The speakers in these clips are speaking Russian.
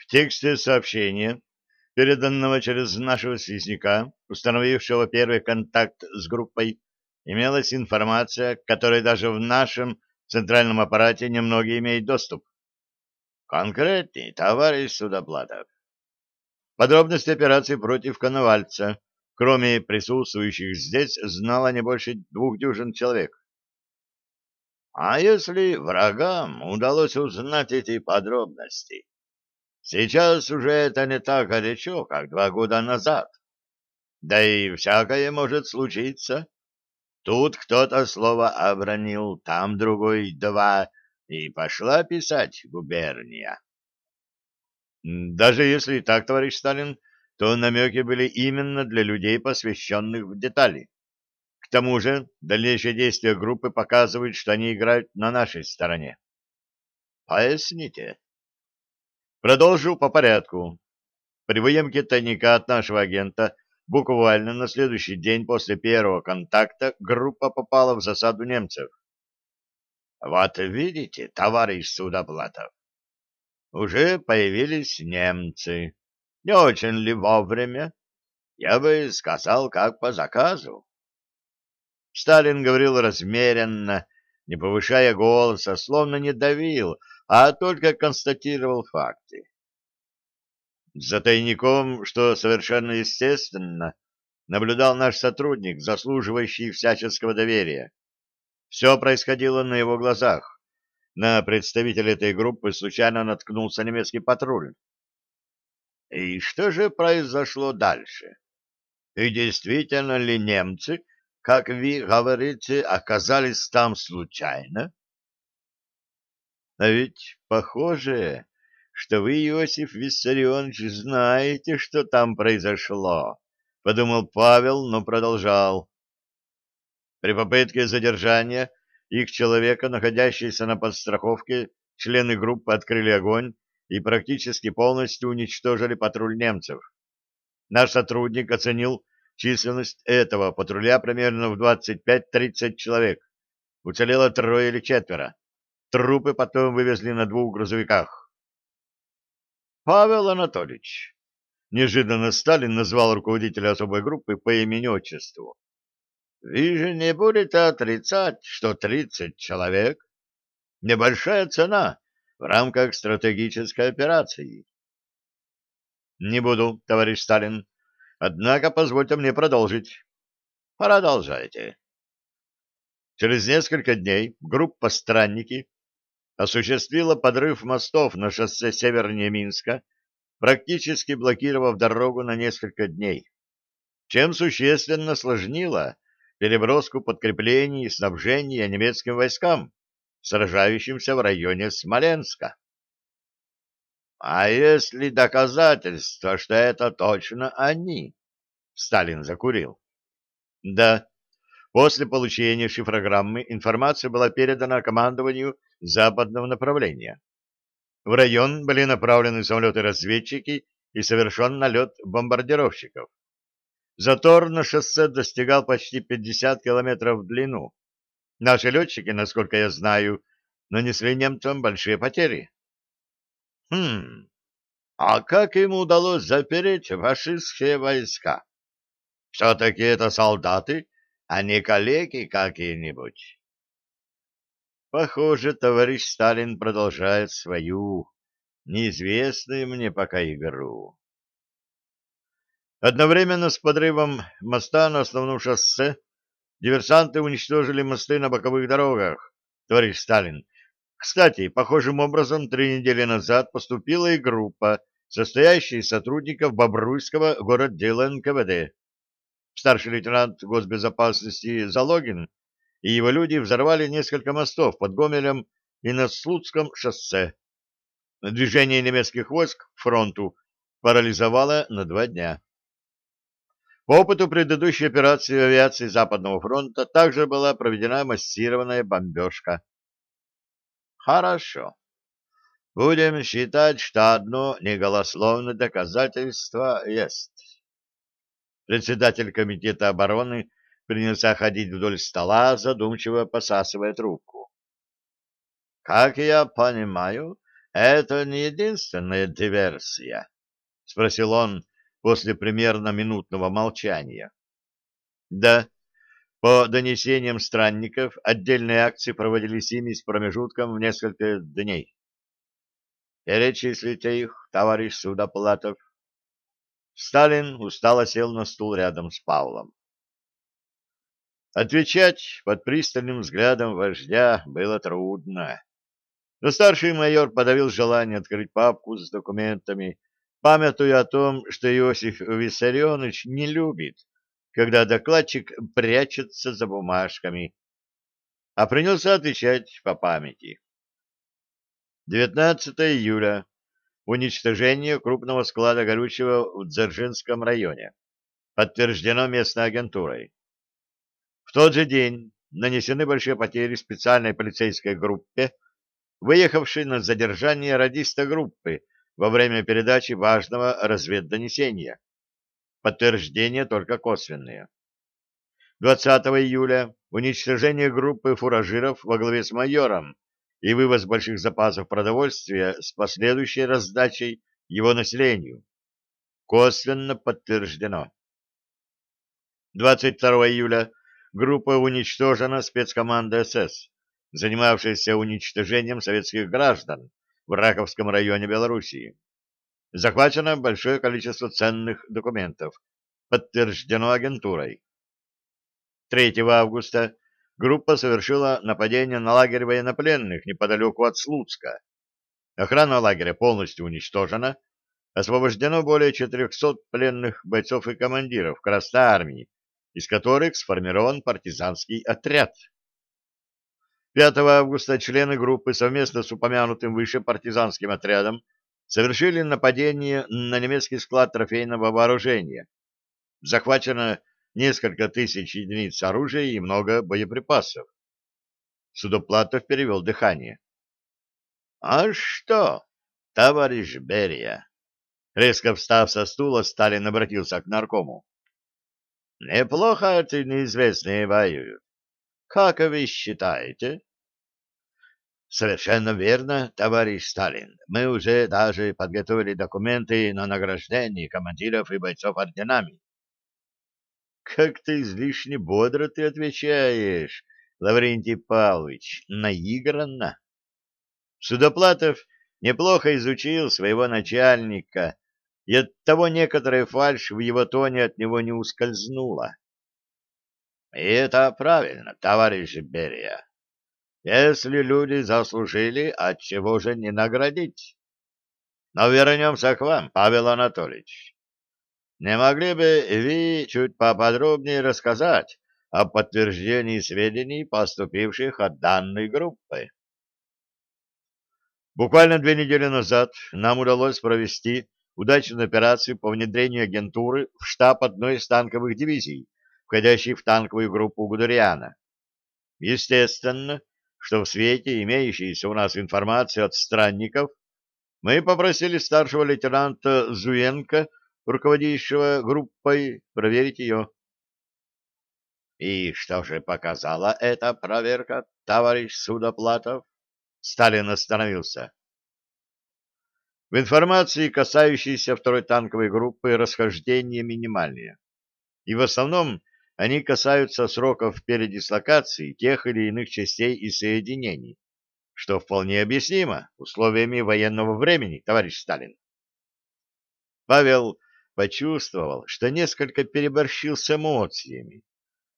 В тексте сообщения, переданного через нашего связняка, установившего первый контакт с группой, имелась информация, к которой даже в нашем центральном аппарате немногие имеют доступ. Конкретней, товарищ Судоплатов. Подробности операции против Коновальца, кроме присутствующих здесь, знало не больше двух дюжин человек. А если врагам удалось узнать эти подробности? Сейчас уже это не так горячо, как два года назад. Да и всякое может случиться. Тут кто-то слово обронил, там другой два, и пошла писать губерния. Даже если так, товарищ Сталин, то намеки были именно для людей, посвященных в детали. К тому же дальнейшие действия группы показывают, что они играют на нашей стороне. Поясните. Продолжу по порядку. При выемке тайника от нашего агента буквально на следующий день после первого контакта группа попала в засаду немцев. Вот видите, товарищ Судоплатов, уже появились немцы. Не очень ли вовремя? Я бы сказал, как по заказу. Сталин говорил размеренно, не повышая голоса, словно не давил, а только констатировал факты. За тайником, что совершенно естественно, наблюдал наш сотрудник, заслуживающий всяческого доверия. Все происходило на его глазах на представителя этой группы случайно наткнулся немецкий патруль. И что же произошло дальше? И действительно ли немцы, как вы говорите, оказались там случайно? А ведь похоже, что вы, Иосиф Виссарионович, знаете, что там произошло, — подумал Павел, но продолжал. При попытке задержания их человека, находящиеся на подстраховке, члены группы открыли огонь и практически полностью уничтожили патруль немцев. Наш сотрудник оценил численность этого патруля примерно в 25-30 человек. Уцелело трое или четверо. Трупы потом вывезли на двух грузовиках. Павел Анатольевич. Неожиданно Сталин назвал руководителя особой группы по имени-отчеству. Вы же не будете отрицать, что 30 человек — небольшая цена в рамках стратегической операции. Не буду, товарищ Сталин. Однако позвольте мне продолжить. Продолжайте. Через несколько дней группа «Странники» осуществила подрыв мостов на шоссе севернее Минска, практически блокировав дорогу на несколько дней, чем существенно сложнила переброску подкреплений и снабжения немецким войскам, сражающимся в районе Смоленска. А если доказательства, что это точно они? Сталин закурил. Да. После получения шифрограммы информация была передана командованию западного направления. В район были направлены самолеты-разведчики и совершен налет бомбардировщиков. Затор на шоссе достигал почти 50 километров в длину. Наши летчики, насколько я знаю, нанесли немцам большие потери. Хм, а как им удалось запереть фашистские войска? Все-таки это солдаты, а не калеки какие-нибудь. Похоже, товарищ Сталин продолжает свою, неизвестную мне пока игру. Одновременно с подрывом моста на основном шоссе диверсанты уничтожили мосты на боковых дорогах, товарищ Сталин. Кстати, похожим образом три недели назад поступила и группа, состоящая из сотрудников Бобруйского городдела НКВД. Старший лейтенант госбезопасности Залогин и его люди взорвали несколько мостов под Гомелем и на Слуцком шоссе. Движение немецких войск к фронту парализовало на два дня. По опыту предыдущей операции авиации Западного фронта также была проведена массированная бомбежка. Хорошо. Будем считать, что одно неголословное доказательство есть. Председатель комитета обороны принялся ходить вдоль стола, задумчиво посасывая трубку. Как я понимаю, Это не единственная диверсия, — спросил он после примерно минутного молчания. — Да. По донесениям странников, отдельные акции проводились ими с промежутком в несколько дней. — Перечислите их, товарищ Судоплатов. Сталин устало сел на стул рядом с Павлом. Отвечать под пристальным взглядом вождя было трудно. Но старший майор подавил желание открыть папку с документами, памятуя о том, что Иосиф Виссарионович не любит, когда докладчик прячется за бумажками, а принялся отвечать по памяти. 19 июля. Уничтожение крупного склада горючего в Дзержинском районе. Подтверждено местной агентурой. В тот же день нанесены большие потери специальной полицейской группе, выехавшей на задержание радиста группы во время передачи важного разведдонесения. Подтверждения только косвенные. 20 июля уничтожение группы фуражиров во главе с майором и вывоз больших запасов продовольствия с последующей раздачей его населению. Косвенно подтверждено. 22 июля группа уничтожена спецкомандой СС занимавшийся уничтожением советских граждан в Раковском районе Белоруссии. Захвачено большое количество ценных документов, подтверждено агентурой. 3 августа группа совершила нападение на лагерь военнопленных неподалеку от Слуцка. Охрана лагеря полностью уничтожена, освобождено более 400 пленных бойцов и командиров Красной Армии, из которых сформирован партизанский отряд. 5 августа члены группы совместно с упомянутым выше партизанским отрядом совершили нападение на немецкий склад трофейного вооружения. Захвачено несколько тысяч единиц оружия и много боеприпасов. Судоплатов перевел дыхание. — А что, товарищ Берия? Резко встав со стула, Сталин обратился к наркому. — Неплохо эти неизвестные воюют. Как вы считаете? Совершенно верно, товарищ Сталин. Мы уже даже подготовили документы на награждение командиров и бойцов орденами. Как ты излишне бодро ты отвечаешь, Лаврентий Павлович, наигранно. Судоплатов неплохо изучил своего начальника, и оттого некоторая фальшь в его тоне от него не ускользнула. И это правильно, товарищ Берия. Если люди заслужили, отчего же не наградить? Но вернемся к вам, Павел Анатольевич. Не могли бы вы чуть поподробнее рассказать о подтверждении сведений, поступивших от данной группы? Буквально две недели назад нам удалось провести удачную операцию по внедрению агентуры в штаб одной из танковых дивизий входящий в танковую группу Гудериана. Естественно, что в свете имеющейся у нас информации от странников, мы попросили старшего лейтенанта Зуенко, руководящего группой, проверить ее. И что же показала эта проверка, товарищ Судоплатов? Сталин остановился. В информации, касающейся второй танковой группы, расхождения минимальные. И в основном они касаются сроков передислокации тех или иных частей и соединений, что вполне объяснимо условиями военного времени, товарищ Сталин. Павел почувствовал, что несколько переборщил с эмоциями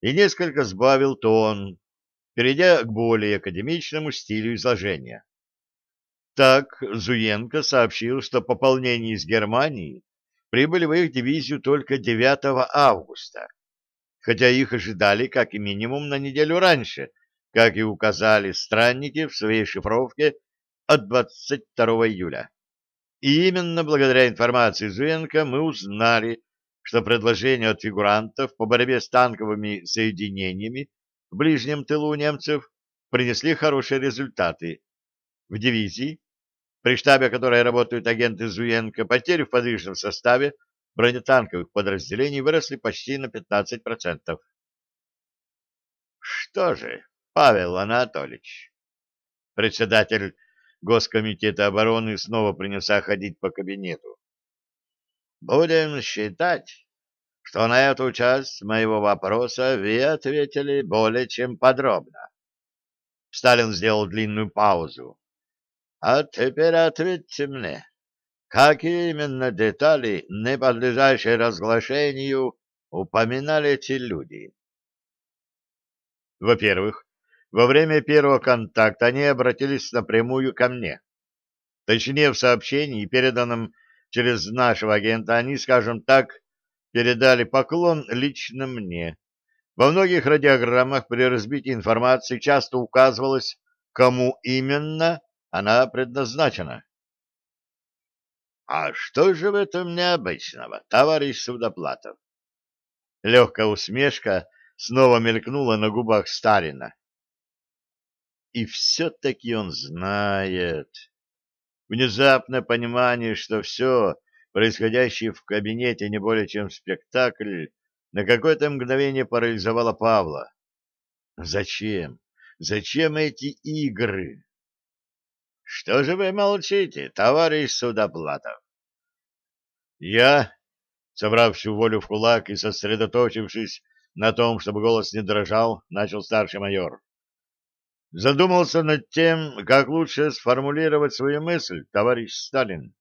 и несколько сбавил тон, перейдя к более академичному стилю изложения. Так Зуенко сообщил, что пополнение из Германии прибыли в их дивизию только 9 августа хотя их ожидали как минимум на неделю раньше, как и указали странники в своей шифровке от 22 июля. И именно благодаря информации Зуенко мы узнали, что предложения от фигурантов по борьбе с танковыми соединениями в ближнем тылу немцев принесли хорошие результаты. В дивизии, при штабе которой работают агенты Зуенко, потери в подвижном составе бронетанковых подразделений выросли почти на 15%. Что же, Павел Анатольевич, председатель Госкомитета обороны снова принялся ходить по кабинету. «Будем считать, что на эту часть моего вопроса вы ответили более чем подробно». Сталин сделал длинную паузу. «А теперь ответьте мне, какие именно детали, не подлежащие разглашению, упоминали эти люди?» Во-первых, во время первого контакта они обратились напрямую ко мне. Точнее, в сообщении, переданном через нашего агента, они, скажем так, передали поклон лично мне. Во многих радиограммах при разбитии информации часто указывалось, кому именно она предназначена. «А что же в этом необычного, товарищ Судоплатов?» Легкая усмешка снова мелькнула на губах Сталина. И все-таки он знает. Внезапное понимание, что все, происходящее в кабинете, не более чем спектакль, на какое-то мгновение парализовало Павла. Зачем? Зачем эти игры? Что же вы молчите, товарищ Судоплатов? Я, собрав всю волю в кулак и сосредоточившись на том, чтобы голос не дрожал, начал старший майор. Задумался над тем, как лучше сформулировать свою мысль, товарищ Сталин.